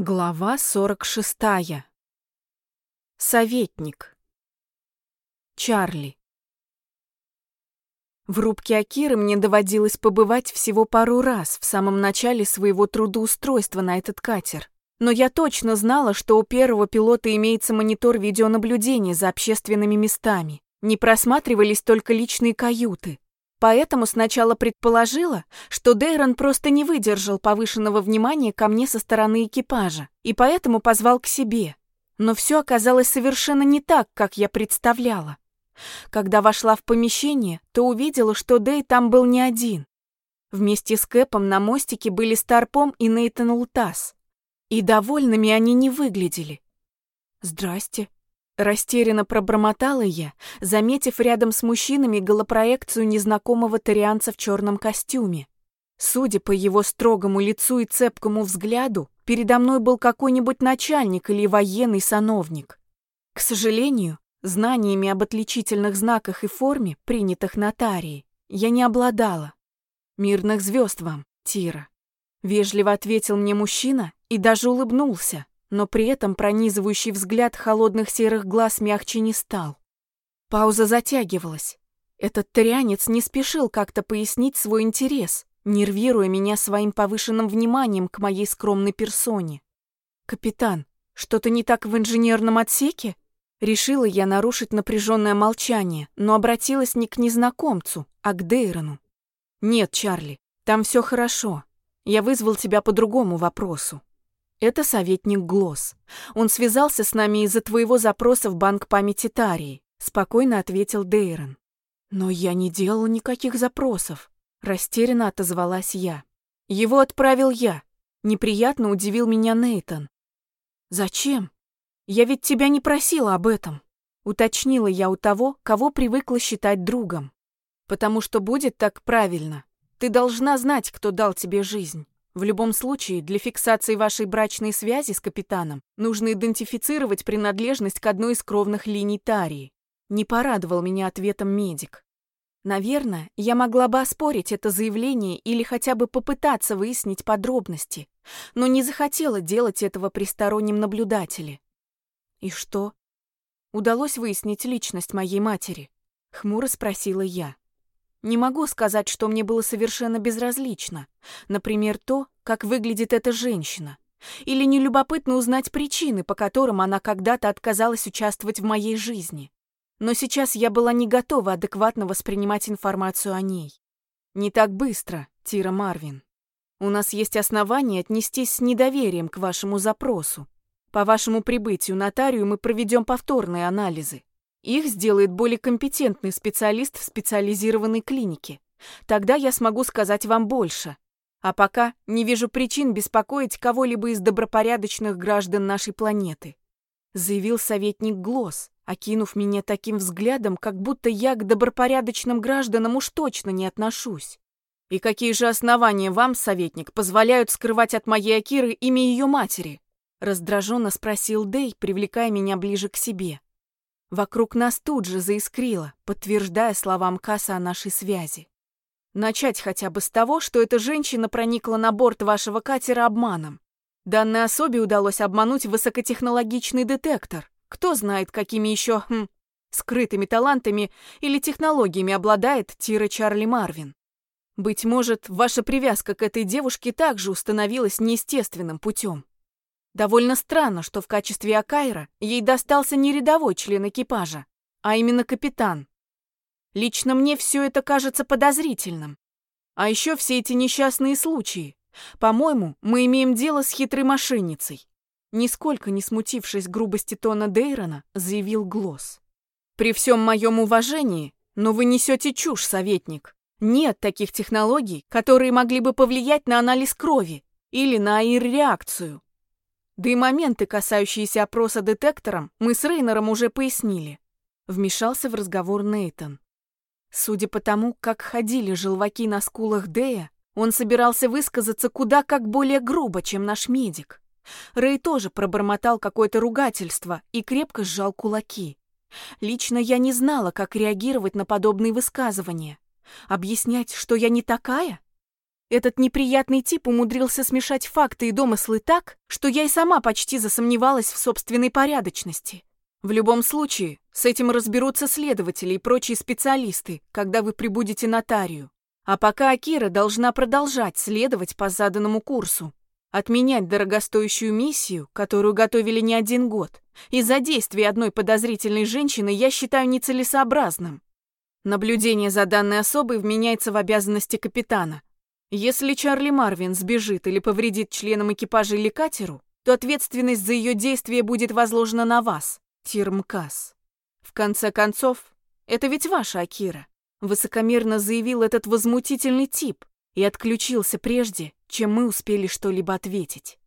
Глава 46. Советник. Чарли. В рубке Акиры мне доводилось побывать всего пару раз в самом начале своего трудоустройства на этот катер. Но я точно знала, что у первого пилота имеется монитор видеонаблюдения за общественными местами. Не просматривались только личные каюты. Поэтому сначала предположила, что Дейрон просто не выдержал повышенного внимания ко мне со стороны экипажа, и поэтому позвал к себе. Но все оказалось совершенно не так, как я представляла. Когда вошла в помещение, то увидела, что Дэй там был не один. Вместе с Кэпом на мостике были Старпом и Нейтан Ултас. И довольными они не выглядели. «Здрасте», Растерянно пробормотала я, заметив рядом с мужчинами голопроекцию незнакомого тарианца в черном костюме. Судя по его строгому лицу и цепкому взгляду, передо мной был какой-нибудь начальник или военный сановник. К сожалению, знаниями об отличительных знаках и форме, принятых на Тарии, я не обладала. «Мирных звезд вам, Тира», — вежливо ответил мне мужчина и даже улыбнулся но при этом пронизывающий взгляд холодных серых глаз мягче не стал. Пауза затягивалась. Этот тарианец не спешил как-то пояснить свой интерес, нервируя меня своим повышенным вниманием к моей скромной персоне. «Капитан, что-то не так в инженерном отсеке?» Решила я нарушить напряженное молчание, но обратилась не к незнакомцу, а к Дейрону. «Нет, Чарли, там все хорошо. Я вызвал тебя по другому вопросу. Это советник Глосс. Он связался с нами из-за твоего запроса в банк памяти Тарии, спокойно ответил Дейрон. Но я не делала никаких запросов, растерянно отозвалась я. Его отправил я. Неприятно удивил меня Нейтон. Зачем? Я ведь тебя не просила об этом, уточнила я у того, кого привыкла считать другом. Потому что будет так правильно. Ты должна знать, кто дал тебе жизнь. В любом случае, для фиксации вашей брачной связи с капитаном нужно идентифицировать принадлежность к одной из кровных линий Тарии. Не порадовал меня ответом медик. Наверное, я могла бы оспорить это заявление или хотя бы попытаться выяснить подробности, но не захотела делать этого при стороннем наблюдателе. И что? Удалось выяснить личность моей матери? Хмуро спросила я. Не могу сказать, что мне было совершенно безразлично. Например, то, как выглядит эта женщина. Или не узнать причины, по которым она когда-то отказалась участвовать в моей жизни. Но сейчас я была не готова адекватно воспринимать информацию о ней. Не так быстро, Тира Марвин. У нас есть основания отнестись с недоверием к вашему запросу. По вашему прибытию нотарию мы проведем повторные анализы. Их сделает более компетентный специалист в специализированной клинике. Тогда я смогу сказать вам больше. А пока не вижу причин беспокоить кого-либо из добропорядочных граждан нашей планеты», заявил советник Глосс, окинув меня таким взглядом, как будто я к добропорядочным гражданам уж точно не отношусь. «И какие же основания вам, советник, позволяют скрывать от моей Акиры имя ее матери?» раздраженно спросил Дэй, привлекая меня ближе к себе. Вокруг нас тут же заискрило, подтверждая словам Касса о нашей связи. Начать хотя бы с того, что эта женщина проникла на борт вашего катера обманом. Данной особе удалось обмануть высокотехнологичный детектор. Кто знает, какими еще хм, скрытыми талантами или технологиями обладает Тира Чарли Марвин. Быть может, ваша привязка к этой девушке также установилась неестественным путем. Довольно странно, что в качестве Акайра ей достался не рядовой член экипажа, а именно капитан. Лично мне все это кажется подозрительным. А еще все эти несчастные случаи. По-моему, мы имеем дело с хитрой мошенницей. Нисколько не смутившись грубости тона Дейрона, заявил Глосс. При всем моем уважении, но вы несете чушь, советник. Нет таких технологий, которые могли бы повлиять на анализ крови или на аир-реакцию. Да и моменты, касающиеся опроса детектором, мы с Рейнером уже пояснили. Вмешался в разговор Нейтон. Судя по тому, как ходили желваки на скулах Дэя, он собирался высказаться куда как более грубо, чем наш медик. Рэй тоже пробормотал какое-то ругательство и крепко сжал кулаки. Лично я не знала, как реагировать на подобные высказывания. Объяснять, что я не такая? Этот неприятный тип умудрился смешать факты и домыслы так, что я и сама почти засомневалась в собственной порядочности. В любом случае, с этим разберутся следователи и прочие специалисты, когда вы прибудете на Тарию. А пока Акира должна продолжать следовать по заданному курсу. Отменять дорогостоящую миссию, которую готовили не один год, из-за действий одной подозрительной женщины я считаю нецелесообразным. Наблюдение за данной особой вменяется в обязанности капитана. Если Чарли Марвин сбежит или повредит членам экипажа или катеру, то ответственность за ее действия будет возложена на вас. Тирмкас. В конце концов, это ведь ваша Акира. Высокомерно заявил этот возмутительный тип и отключился прежде, чем мы успели что-либо ответить.